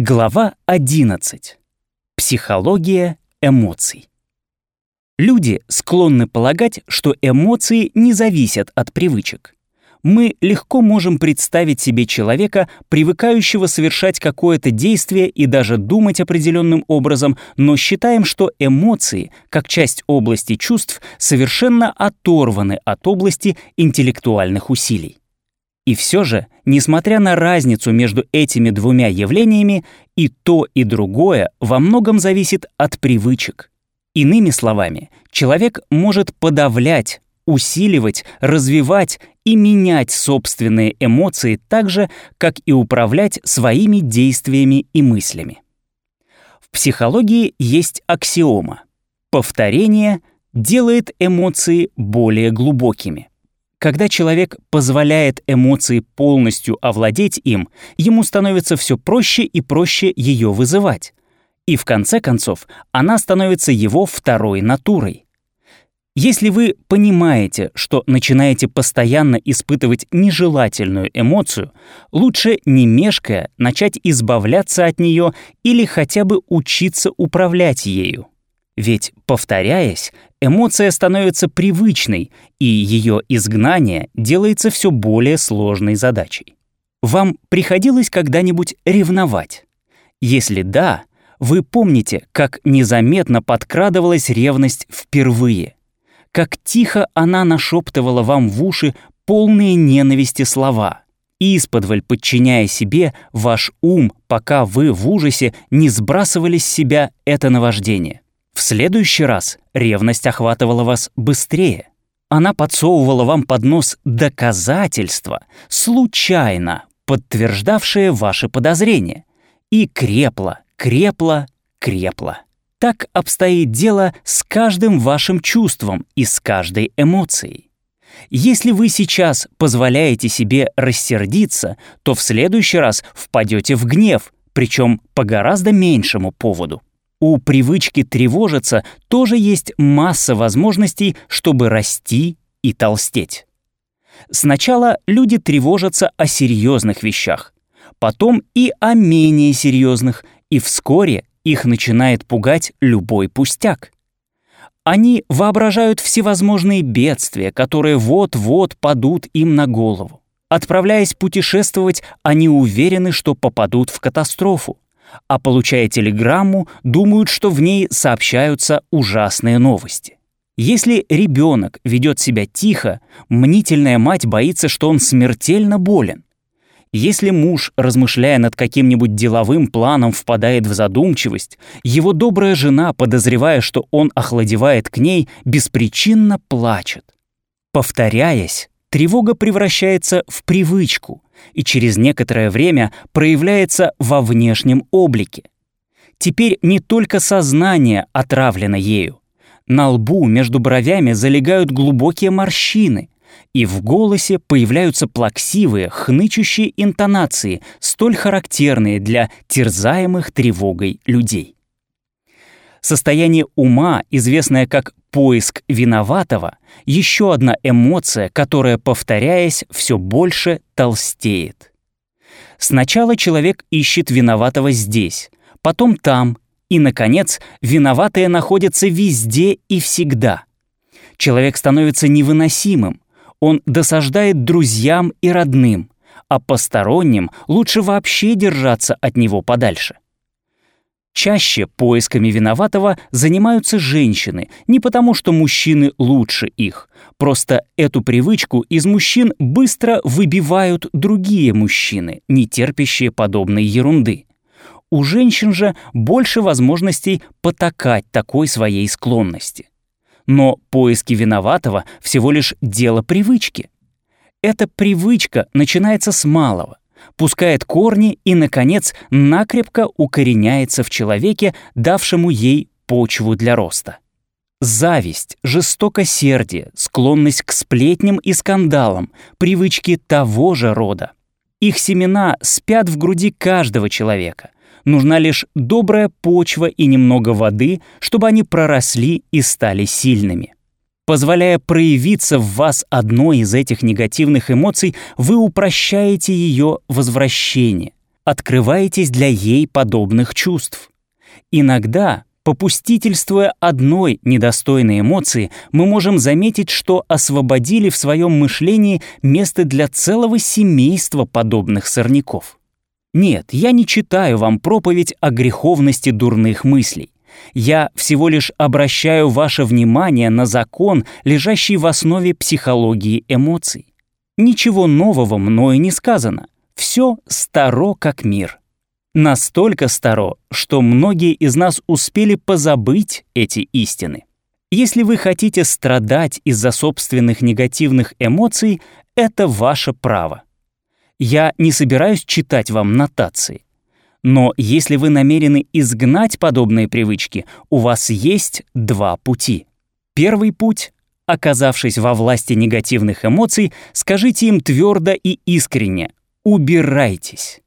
Глава 11. Психология эмоций. Люди склонны полагать, что эмоции не зависят от привычек. Мы легко можем представить себе человека, привыкающего совершать какое-то действие и даже думать определенным образом, но считаем, что эмоции, как часть области чувств, совершенно оторваны от области интеллектуальных усилий. И все же, несмотря на разницу между этими двумя явлениями, и то, и другое во многом зависит от привычек. Иными словами, человек может подавлять, усиливать, развивать и менять собственные эмоции так же, как и управлять своими действиями и мыслями. В психологии есть аксиома. Повторение делает эмоции более глубокими. Когда человек позволяет эмоции полностью овладеть им, ему становится все проще и проще ее вызывать. И в конце концов, она становится его второй натурой. Если вы понимаете, что начинаете постоянно испытывать нежелательную эмоцию, лучше не мешкая начать избавляться от нее или хотя бы учиться управлять ею. Ведь, повторяясь, эмоция становится привычной, и ее изгнание делается все более сложной задачей. Вам приходилось когда-нибудь ревновать? Если да, вы помните, как незаметно подкрадывалась ревность впервые, как тихо она нашептывала вам в уши полные ненависти слова, исподволь подчиняя себе ваш ум, пока вы в ужасе не сбрасывали с себя это наваждение. В следующий раз ревность охватывала вас быстрее. Она подсовывала вам под нос доказательства, случайно подтверждавшие ваши подозрения. И крепла, крепла, крепла. Так обстоит дело с каждым вашим чувством и с каждой эмоцией. Если вы сейчас позволяете себе рассердиться, то в следующий раз впадете в гнев, причем по гораздо меньшему поводу. У привычки тревожиться тоже есть масса возможностей, чтобы расти и толстеть. Сначала люди тревожатся о серьезных вещах, потом и о менее серьезных, и вскоре их начинает пугать любой пустяк. Они воображают всевозможные бедствия, которые вот-вот падут им на голову. Отправляясь путешествовать, они уверены, что попадут в катастрофу а получая телеграмму, думают, что в ней сообщаются ужасные новости. Если ребенок ведет себя тихо, мнительная мать боится, что он смертельно болен. Если муж, размышляя над каким-нибудь деловым планом, впадает в задумчивость, его добрая жена, подозревая, что он охладевает к ней, беспричинно плачет. Повторяясь, тревога превращается в привычку, и через некоторое время проявляется во внешнем облике. Теперь не только сознание отравлено ею. На лбу между бровями залегают глубокие морщины, и в голосе появляются плаксивые, хнычущие интонации, столь характерные для терзаемых тревогой людей. Состояние ума, известное как поиск виноватого, еще одна эмоция, которая, повторяясь, все больше толстеет. Сначала человек ищет виноватого здесь, потом там, и, наконец, виноватые находятся везде и всегда. Человек становится невыносимым, он досаждает друзьям и родным, а посторонним лучше вообще держаться от него подальше. Чаще поисками виноватого занимаются женщины, не потому что мужчины лучше их. Просто эту привычку из мужчин быстро выбивают другие мужчины, не терпящие подобной ерунды. У женщин же больше возможностей потакать такой своей склонности. Но поиски виноватого всего лишь дело привычки. Эта привычка начинается с малого пускает корни и, наконец, накрепко укореняется в человеке, давшему ей почву для роста. Зависть, жестокосердие, склонность к сплетням и скандалам, привычки того же рода. Их семена спят в груди каждого человека. Нужна лишь добрая почва и немного воды, чтобы они проросли и стали сильными. Позволяя проявиться в вас одной из этих негативных эмоций, вы упрощаете ее возвращение. открываетесь для ей подобных чувств. Иногда, попустительствуя одной недостойной эмоции, мы можем заметить, что освободили в своем мышлении место для целого семейства подобных сорняков. Нет, я не читаю вам проповедь о греховности дурных мыслей. Я всего лишь обращаю ваше внимание на закон, лежащий в основе психологии эмоций. Ничего нового мною не сказано. Все старо как мир. Настолько старо, что многие из нас успели позабыть эти истины. Если вы хотите страдать из-за собственных негативных эмоций, это ваше право. Я не собираюсь читать вам нотации. Но если вы намерены изгнать подобные привычки, у вас есть два пути. Первый путь — оказавшись во власти негативных эмоций, скажите им твердо и искренне «убирайтесь».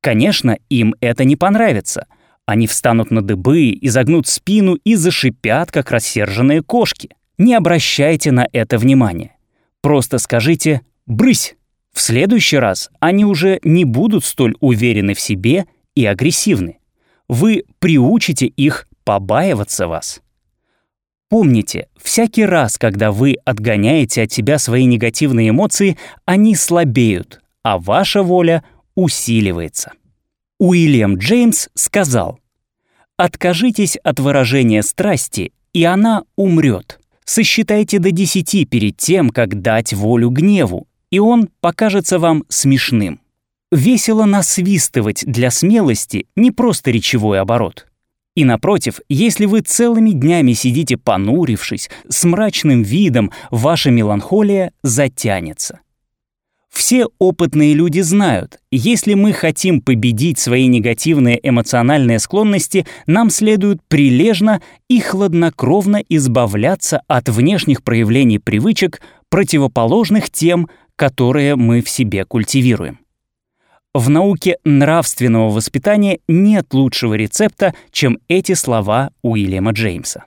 Конечно, им это не понравится. Они встанут на дыбы, изогнут спину и зашипят, как рассерженные кошки. Не обращайте на это внимания. Просто скажите «брысь». В следующий раз они уже не будут столь уверены в себе и агрессивны. Вы приучите их побаиваться вас. Помните, всякий раз, когда вы отгоняете от себя свои негативные эмоции, они слабеют, а ваша воля усиливается. Уильям Джеймс сказал, «Откажитесь от выражения страсти, и она умрет. Сосчитайте до десяти перед тем, как дать волю гневу, и он покажется вам смешным. Весело насвистывать для смелости не просто речевой оборот. И напротив, если вы целыми днями сидите понурившись, с мрачным видом, ваша меланхолия затянется. Все опытные люди знают, если мы хотим победить свои негативные эмоциональные склонности, нам следует прилежно и хладнокровно избавляться от внешних проявлений привычек, противоположных тем, которые мы в себе культивируем. В науке нравственного воспитания нет лучшего рецепта, чем эти слова Уильяма Джеймса.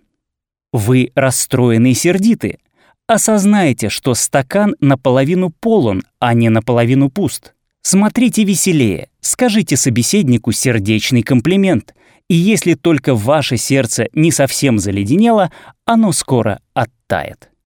Вы расстроены и сердиты. Осознайте, что стакан наполовину полон, а не наполовину пуст. Смотрите веселее, скажите собеседнику сердечный комплимент, и если только ваше сердце не совсем заледенело, оно скоро оттает.